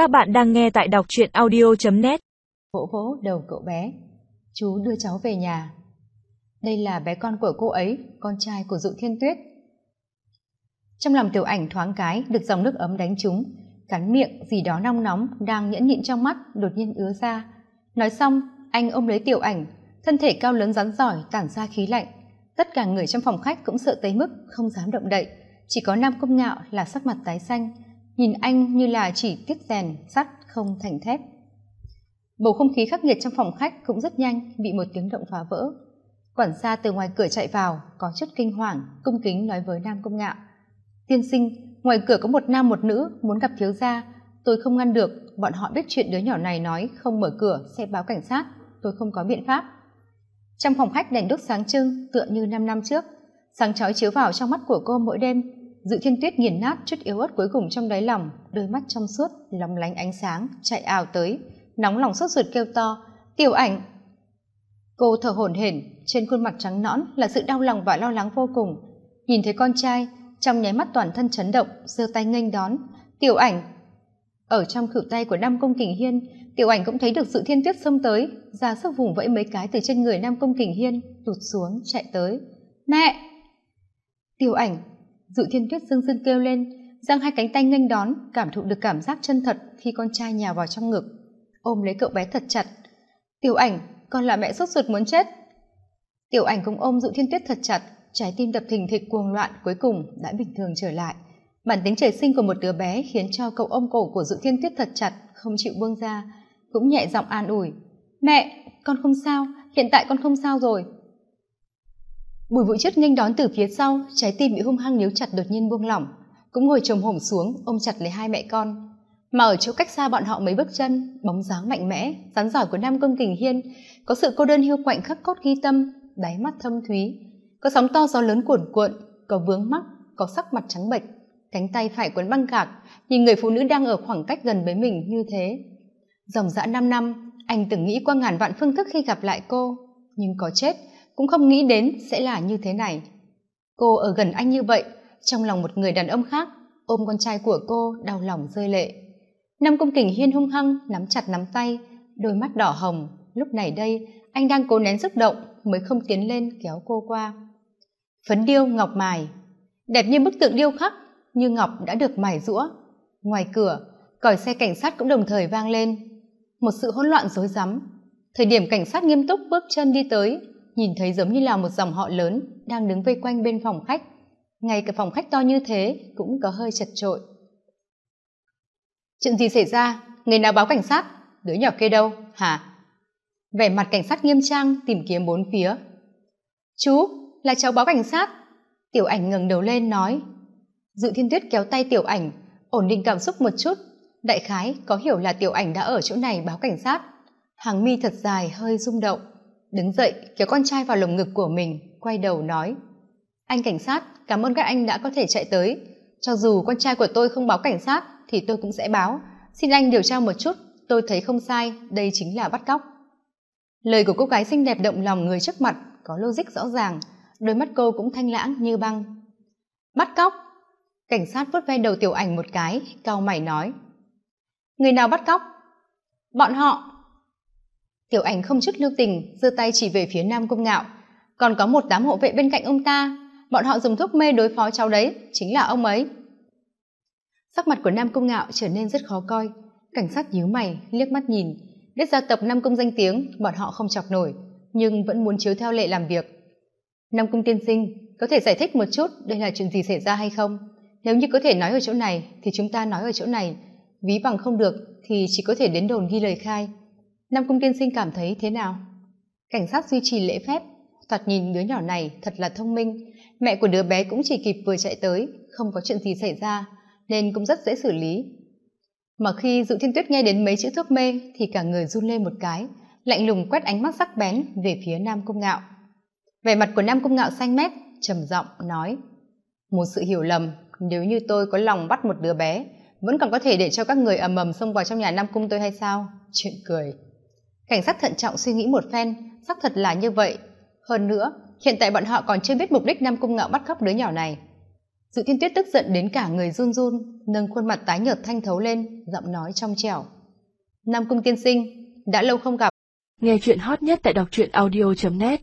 Các bạn đang nghe tại đọc truyện audio.net Vỗ vỗ đầu cậu bé. Chú đưa cháu về nhà. Đây là bé con của cô ấy, con trai của Dụ Thiên Tuyết. Trong lòng tiểu ảnh thoáng cái được dòng nước ấm đánh trúng, cắn miệng gì đó nóng nóng đang nhẫn nhịn trong mắt đột nhiên ứa ra. Nói xong, anh ôm lấy tiểu ảnh, thân thể cao lớn rắn giỏi tản ra khí lạnh. Tất cả người trong phòng khách cũng sợ tới mức không dám động đậy, chỉ có Nam Công Ngạo là sắc mặt tái xanh, nhìn anh như là chỉ tiếc rèn, sắt, không thành thép. Bầu không khí khắc nghiệt trong phòng khách cũng rất nhanh, bị một tiếng động phá vỡ. Quản gia từ ngoài cửa chạy vào, có chút kinh hoàng, cung kính nói với nam công ngạo. Tiên sinh, ngoài cửa có một nam một nữ muốn gặp thiếu gia. Tôi không ngăn được, bọn họ biết chuyện đứa nhỏ này nói không mở cửa, sẽ báo cảnh sát. Tôi không có biện pháp. Trong phòng khách đèn đốt sáng trưng, tựa như năm năm trước. Sáng chói chiếu vào trong mắt của cô mỗi đêm dự thiên tuyết nghiền nát chút yếu ớt cuối cùng trong đáy lòng, đôi mắt trong suốt, lóng lánh ánh sáng, chạy ảo tới. Nóng lòng sốt ruột kêu to, tiểu ảnh! Cô thở hổn hển, trên khuôn mặt trắng nõn là sự đau lòng và lo lắng vô cùng. Nhìn thấy con trai, trong nháy mắt toàn thân chấn động, giơ tay nghênh đón, tiểu ảnh! Ở trong cựu tay của nam công kình hiên, tiểu ảnh cũng thấy được sự thiên tuyết xông tới, ra sức vùng vẫy mấy cái từ trên người nam công kình hiên, tụt xuống, chạy tới. Mẹ! Tiểu ảnh dự thiên tuyết dương dương kêu lên, giang hai cánh tay nghênh đón, cảm thụ được cảm giác chân thật khi con trai nhào vào trong ngực. Ôm lấy cậu bé thật chặt. Tiểu ảnh, con là mẹ sốt ruột muốn chết. Tiểu ảnh cũng ôm dụ thiên tuyết thật chặt, trái tim đập thình thịch cuồng loạn cuối cùng đã bình thường trở lại. Bản tính trời sinh của một đứa bé khiến cho cậu ôm cổ của dụ thiên tuyết thật chặt, không chịu buông ra, cũng nhẹ giọng an ủi. Mẹ, con không sao, hiện tại con không sao rồi bùi vũ chất nghênh đón từ phía sau, trái tim bị hung hăng níu chặt đột nhiên buông lỏng. Cũng ngồi chồm hổm xuống, ôm chặt lấy hai mẹ con. Mà ở chỗ cách xa bọn họ mấy bước chân, bóng dáng mạnh mẽ rắn giỏi của nam công kình hiên, có sự cô đơn hiu quạnh khắc cốt ghi tâm, đáy mắt thâm thúy. Có sóng to gió lớn cuồn cuộn, có vướng mắt có sắc mặt trắng bệch. Cánh tay phải quấn băng gạc, nhìn người phụ nữ đang ở khoảng cách gần với mình như thế. Dòng dã năm năm, anh từng nghĩ qua ngàn vạn phương thức khi gặp lại cô, nhưng có chết cũng không nghĩ đến sẽ là như thế này. Cô ở gần anh như vậy, trong lòng một người đàn ông khác, ôm con trai của cô đau lòng rơi lệ. Năm công kình hiên hung hăng nắm chặt nắm tay, đôi mắt đỏ hồng. Lúc này đây, anh đang cố nén xúc động mới không tiến lên kéo cô qua. Phấn điêu ngọc mài. Đẹp như bức tượng điêu khắc, như ngọc đã được mài rũa. Ngoài cửa, còi xe cảnh sát cũng đồng thời vang lên. Một sự hỗn loạn rối rắm. Thời điểm cảnh sát nghiêm túc bước chân đi tới nhìn thấy giống như là một dòng họ lớn đang đứng vây quanh bên phòng khách. Ngay cả phòng khách to như thế cũng có hơi chật trội chuyện gì xảy ra? Người nào báo cảnh sát? Đứa nhỏ kia đâu? Hả? Vẻ mặt cảnh sát nghiêm trang tìm kiếm bốn phía. Chú, là cháu báo cảnh sát. Tiểu ảnh ngẩng đầu lên nói. Dự thiên tuyết kéo tay tiểu ảnh, ổn định cảm xúc một chút. Đại khái có hiểu là tiểu ảnh đã ở chỗ này báo cảnh sát. Hàng mi thật dài, hơi rung động đứng dậy, kéo con trai vào lồng ngực của mình, quay đầu nói, anh cảnh sát, cảm ơn các anh đã có thể chạy tới. Cho dù con trai của tôi không báo cảnh sát, thì tôi cũng sẽ báo. Xin anh điều tra một chút, tôi thấy không sai, đây chính là bắt cóc. Lời của cô gái xinh đẹp động lòng người trước mặt, có logic rõ ràng, đôi mắt cô cũng thanh lãng như băng. Bắt cóc? Cảnh sát vuốt ve đầu tiểu ảnh một cái, cau mày nói, người nào bắt cóc? Bọn họ tiểu ảnh không chút lưu tình, giơ tay chỉ về phía nam công ngạo. Còn có một đám hộ vệ bên cạnh ông ta, bọn họ dùng thuốc mê đối phó cháu đấy, chính là ông ấy. Sắc mặt của nam công ngạo trở nên rất khó coi. Cảnh sát nhíu mày, liếc mắt nhìn. Biết gia tộc nam công danh tiếng, bọn họ không chọc nổi, nhưng vẫn muốn chiếu theo lệ làm việc. Nam công tiên sinh, có thể giải thích một chút đây là chuyện gì xảy ra hay không? Nếu như có thể nói ở chỗ này, thì chúng ta nói ở chỗ này. Ví bằng không được, thì chỉ có thể đến đồn ghi lời khai nam cung tiên sinh cảm thấy thế nào? Cảnh sát duy trì lễ phép. Thoạt nhìn đứa nhỏ này thật là thông minh. Mẹ của đứa bé cũng chỉ kịp vừa chạy tới, không có chuyện gì xảy ra, nên cũng rất dễ xử lý. Mà khi dụ thiên tuyết nghe đến mấy chữ thuốc mê, thì cả người run lên một cái, lạnh lùng quét ánh mắt sắc bén về phía nam cung ngạo. Vẻ mặt của nam cung ngạo xanh mét, trầm giọng nói, một sự hiểu lầm, nếu như tôi có lòng bắt một đứa bé, vẫn còn có thể để cho các người ầm ầm xông vào trong nhà nam cung tôi hay sao? Chuyện cười cảnh sát thận trọng suy nghĩ một phen, xác thật là như vậy. Hơn nữa, hiện tại bọn họ còn chưa biết mục đích nam cung ngạo bắt cóc đứa nhỏ này. Dự thiên tuyết tức giận đến cả người run run, nâng khuôn mặt tái nhợt thanh thấu lên, giọng nói trong trẻo. Nam cung tiên sinh, đã lâu không gặp. Nghe chuyện hot nhất tại đọc truyện audio net.